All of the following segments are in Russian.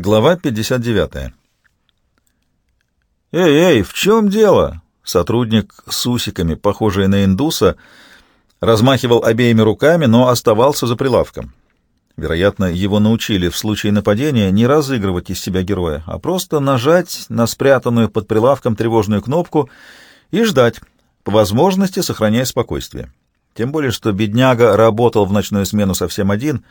Глава 59. «Эй, эй, в чем дело?» Сотрудник с усиками, похожий на индуса, размахивал обеими руками, но оставался за прилавком. Вероятно, его научили в случае нападения не разыгрывать из себя героя, а просто нажать на спрятанную под прилавком тревожную кнопку и ждать, по возможности сохраняя спокойствие. Тем более, что бедняга работал в ночную смену совсем один,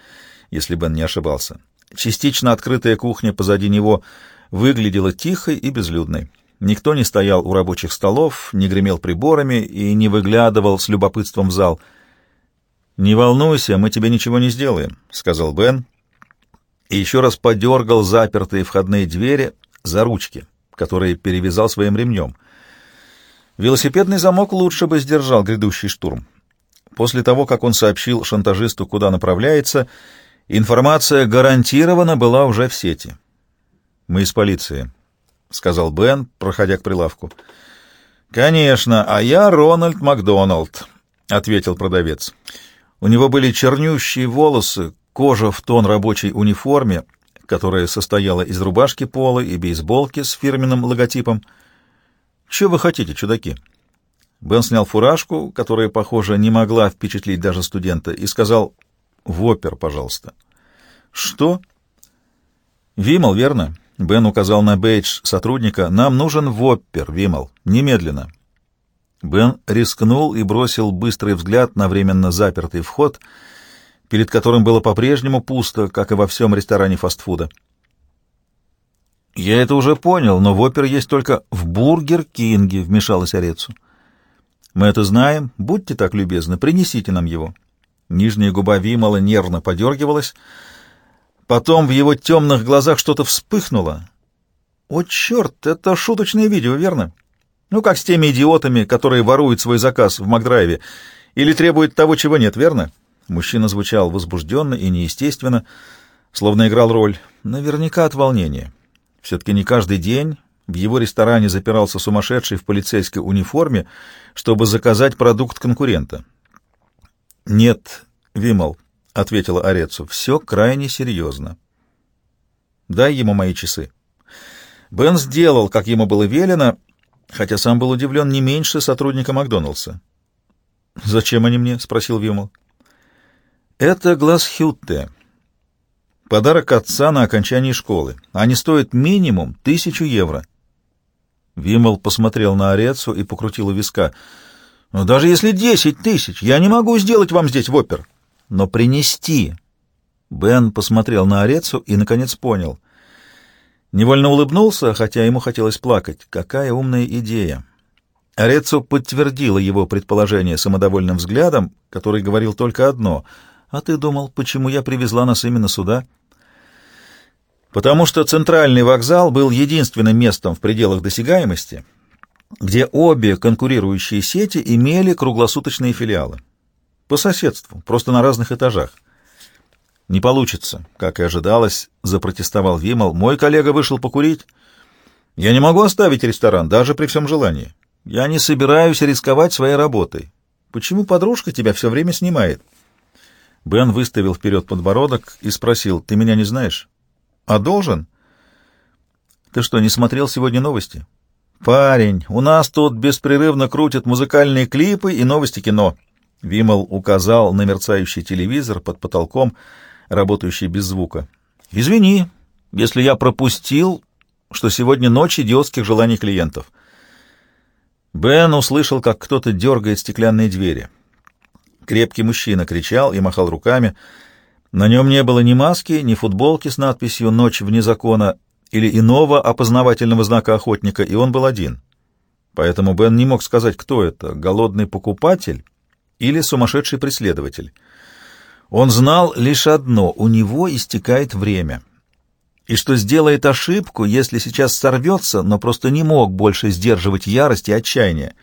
если Бен не ошибался. Частично открытая кухня позади него выглядела тихой и безлюдной. Никто не стоял у рабочих столов, не гремел приборами и не выглядывал с любопытством в зал. «Не волнуйся, мы тебе ничего не сделаем», — сказал Бен, и еще раз подергал запертые входные двери за ручки, которые перевязал своим ремнем. Велосипедный замок лучше бы сдержал грядущий штурм. После того, как он сообщил шантажисту, куда направляется, — Информация гарантированно была уже в сети. «Мы из полиции», — сказал Бен, проходя к прилавку. «Конечно, а я Рональд Макдоналд», — ответил продавец. У него были чернющие волосы, кожа в тон рабочей униформе, которая состояла из рубашки пола и бейсболки с фирменным логотипом. «Что вы хотите, чудаки?» Бен снял фуражку, которая, похоже, не могла впечатлить даже студента, и сказал «Вопер, пожалуйста». «Что?» «Вимал, верно?» Бен указал на бейдж сотрудника. «Нам нужен воппер, Вимал. Немедленно». Бен рискнул и бросил быстрый взгляд на временно запертый вход, перед которым было по-прежнему пусто, как и во всем ресторане фастфуда. «Я это уже понял, но воппер есть только в Бургер Кинге», — вмешалась Орецу. «Мы это знаем. Будьте так любезны, принесите нам его». Нижняя губа Вимала нервно подергивалась, — Потом в его темных глазах что-то вспыхнуло. «О, черт, это шуточное видео, верно? Ну, как с теми идиотами, которые воруют свой заказ в Макдрайве или требуют того, чего нет, верно?» Мужчина звучал возбужденно и неестественно, словно играл роль. Наверняка от волнения. Все-таки не каждый день в его ресторане запирался сумасшедший в полицейской униформе, чтобы заказать продукт конкурента. «Нет, Вимал, — ответила Орецу. — Все крайне серьезно. Дай ему мои часы. Бен сделал, как ему было велено, хотя сам был удивлен не меньше сотрудника Макдоналдса. — Зачем они мне? — спросил Вимл. — Это глаз Хютте. Подарок отца на окончании школы. Они стоят минимум тысячу евро. Вимл посмотрел на Орецу и покрутил у виска. — Но даже если десять тысяч, я не могу сделать вам здесь в опер но принести. Бен посмотрел на Орецу и, наконец, понял. Невольно улыбнулся, хотя ему хотелось плакать. Какая умная идея! Орецу подтвердила его предположение самодовольным взглядом, который говорил только одно. «А ты думал, почему я привезла нас именно сюда?» «Потому что центральный вокзал был единственным местом в пределах досягаемости, где обе конкурирующие сети имели круглосуточные филиалы. По соседству, просто на разных этажах. Не получится, как и ожидалось, запротестовал Вимал. Мой коллега вышел покурить. Я не могу оставить ресторан, даже при всем желании. Я не собираюсь рисковать своей работой. Почему подружка тебя все время снимает? Бен выставил вперед подбородок и спросил, ты меня не знаешь? А должен? Ты что, не смотрел сегодня новости? Парень, у нас тут беспрерывно крутят музыкальные клипы и новости кино. Вимал указал на мерцающий телевизор под потолком, работающий без звука. «Извини, если я пропустил, что сегодня ночь идиотских желаний клиентов». Бен услышал, как кто-то дергает стеклянные двери. Крепкий мужчина кричал и махал руками. На нем не было ни маски, ни футболки с надписью «Ночь вне закона» или иного опознавательного знака охотника, и он был один. Поэтому Бен не мог сказать, кто это — голодный покупатель или сумасшедший преследователь. Он знал лишь одно — у него истекает время. И что сделает ошибку, если сейчас сорвется, но просто не мог больше сдерживать ярость и отчаяние.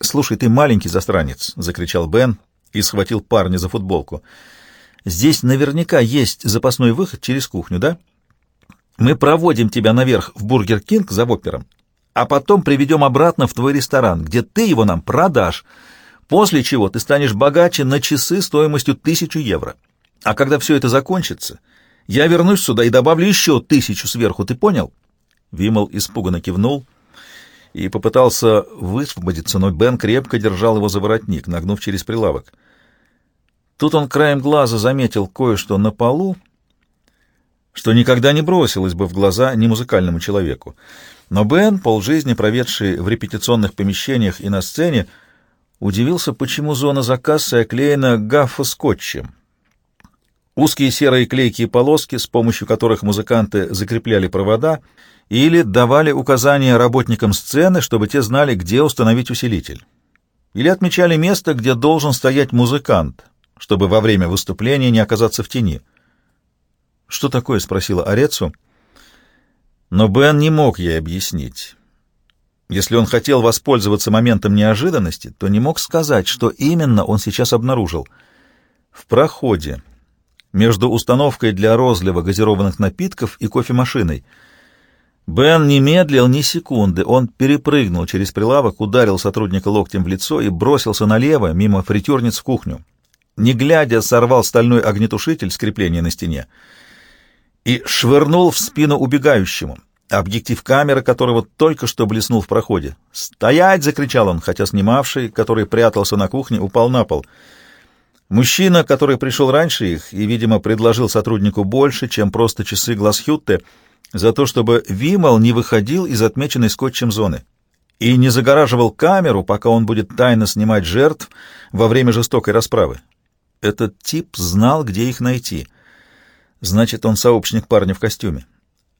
«Слушай, ты маленький застранец!» — закричал Бен и схватил парня за футболку. «Здесь наверняка есть запасной выход через кухню, да? Мы проводим тебя наверх в Бургер Кинг за воппером, а потом приведем обратно в твой ресторан, где ты его нам продашь» после чего ты станешь богаче на часы стоимостью тысячу евро. А когда все это закончится, Я вернусь сюда и добавлю еще тысячу сверху, ты понял?» Вимал испуганно кивнул и попытался высвободиться, но Бен крепко держал его за воротник, нагнув через прилавок. Тут он краем глаза заметил кое-что на полу, что никогда не бросилось бы в глаза немузыкальному человеку. Но Бен, полжизни проведший в репетиционных помещениях и на сцене, удивился, почему зона за кассой оклеена гаффоскотчем. Узкие серые клейкие полоски, с помощью которых музыканты закрепляли провода или давали указания работникам сцены, чтобы те знали, где установить усилитель. Или отмечали место, где должен стоять музыкант, чтобы во время выступления не оказаться в тени. «Что такое?» — спросила Орецу. Но Бен не мог ей объяснить. Если он хотел воспользоваться моментом неожиданности, то не мог сказать, что именно он сейчас обнаружил. В проходе между установкой для розлива газированных напитков и кофемашиной. Бен не медлил ни секунды. Он перепрыгнул через прилавок, ударил сотрудника локтем в лицо и бросился налево, мимо фритюрниц в кухню. Не глядя, сорвал стальной огнетушитель с крепления на стене и швырнул в спину убегающему, объектив камеры которого только что блеснул в проходе. «Стоять!» — закричал он, хотя снимавший, который прятался на кухне, упал на пол. Мужчина, который пришел раньше их и, видимо, предложил сотруднику больше, чем просто часы Глазхютте, за то, чтобы Вимал не выходил из отмеченной скотчем зоны и не загораживал камеру, пока он будет тайно снимать жертв во время жестокой расправы. Этот тип знал, где их найти — Значит, он сообщник парня в костюме.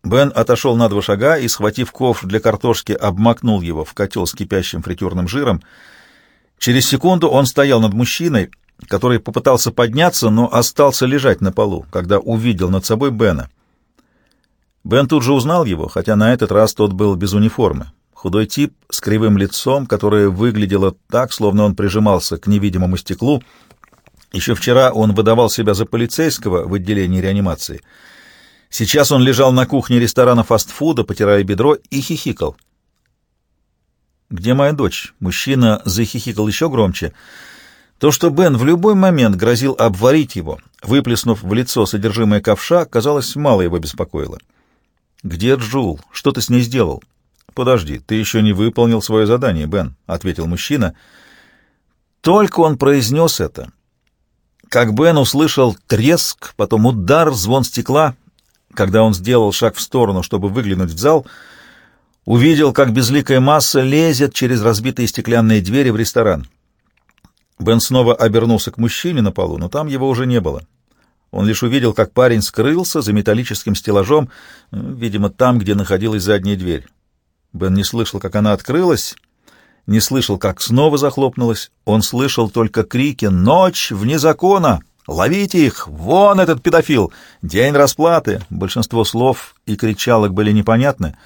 Бен отошел на два шага и, схватив ковш для картошки, обмакнул его в котел с кипящим фритюрным жиром. Через секунду он стоял над мужчиной, который попытался подняться, но остался лежать на полу, когда увидел над собой Бена. Бен тут же узнал его, хотя на этот раз тот был без униформы. Худой тип с кривым лицом, которое выглядело так, словно он прижимался к невидимому стеклу, еще вчера он выдавал себя за полицейского в отделении реанимации. Сейчас он лежал на кухне ресторана фастфуда, потирая бедро, и хихикал. «Где моя дочь?» Мужчина захихикал еще громче. То, что Бен в любой момент грозил обварить его, выплеснув в лицо содержимое ковша, казалось, мало его беспокоило. «Где Джул? Что ты с ней сделал?» «Подожди, ты еще не выполнил свое задание, Бен», — ответил мужчина. Только он произнес это, как Бен услышал треск, потом удар, звон стекла. Когда он сделал шаг в сторону, чтобы выглянуть в зал, увидел, как безликая масса лезет через разбитые стеклянные двери в ресторан. Бен снова обернулся к мужчине на полу, но там его уже не было. Он лишь увидел, как парень скрылся за металлическим стеллажом, видимо, там, где находилась задняя дверь. Бен не слышал, как она открылась, не слышал, как снова захлопнулась. Он слышал только крики «Ночь! Вне закона! Ловите их! Вон этот педофил! День расплаты!» Большинство слов и кричалок были непонятны,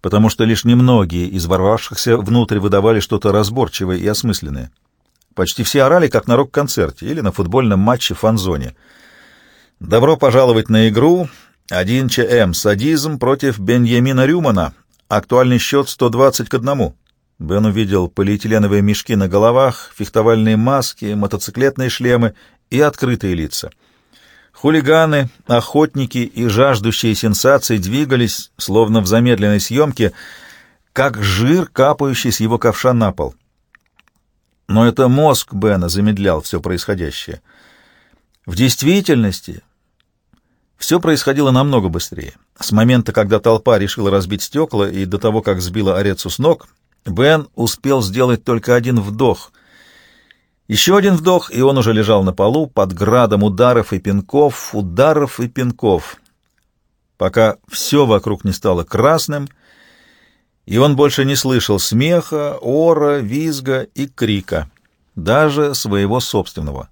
потому что лишь немногие из ворвавшихся внутрь выдавали что-то разборчивое и осмысленное. Почти все орали, как на рок-концерте или на футбольном матче в фан-зоне. «Добро пожаловать на игру! 1 ЧМ. Садизм против Беньямина Рюмана. Актуальный счет 120 к одному». Бен увидел полиэтиленовые мешки на головах, фехтовальные маски, мотоциклетные шлемы и открытые лица. Хулиганы, охотники и жаждущие сенсаций двигались, словно в замедленной съемке, как жир, капающий с его ковша на пол. Но это мозг Бена замедлял все происходящее. В действительности все происходило намного быстрее. С момента, когда толпа решила разбить стекла, и до того, как сбила Орецу с ног, Бен успел сделать только один вдох. Еще один вдох, и он уже лежал на полу под градом ударов и пинков, ударов и пинков, пока все вокруг не стало красным, и он больше не слышал смеха, ора, визга и крика, даже своего собственного.